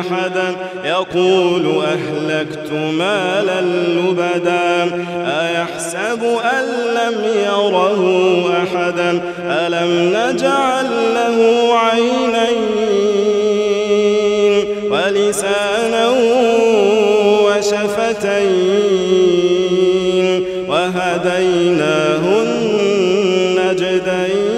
أحدا. يقول أهلكت مالا لبدا. أيحسب أن لم يره أحدا؟ ألم نجعل له عينين ولسانا وشفتين وهديناه النجدين؟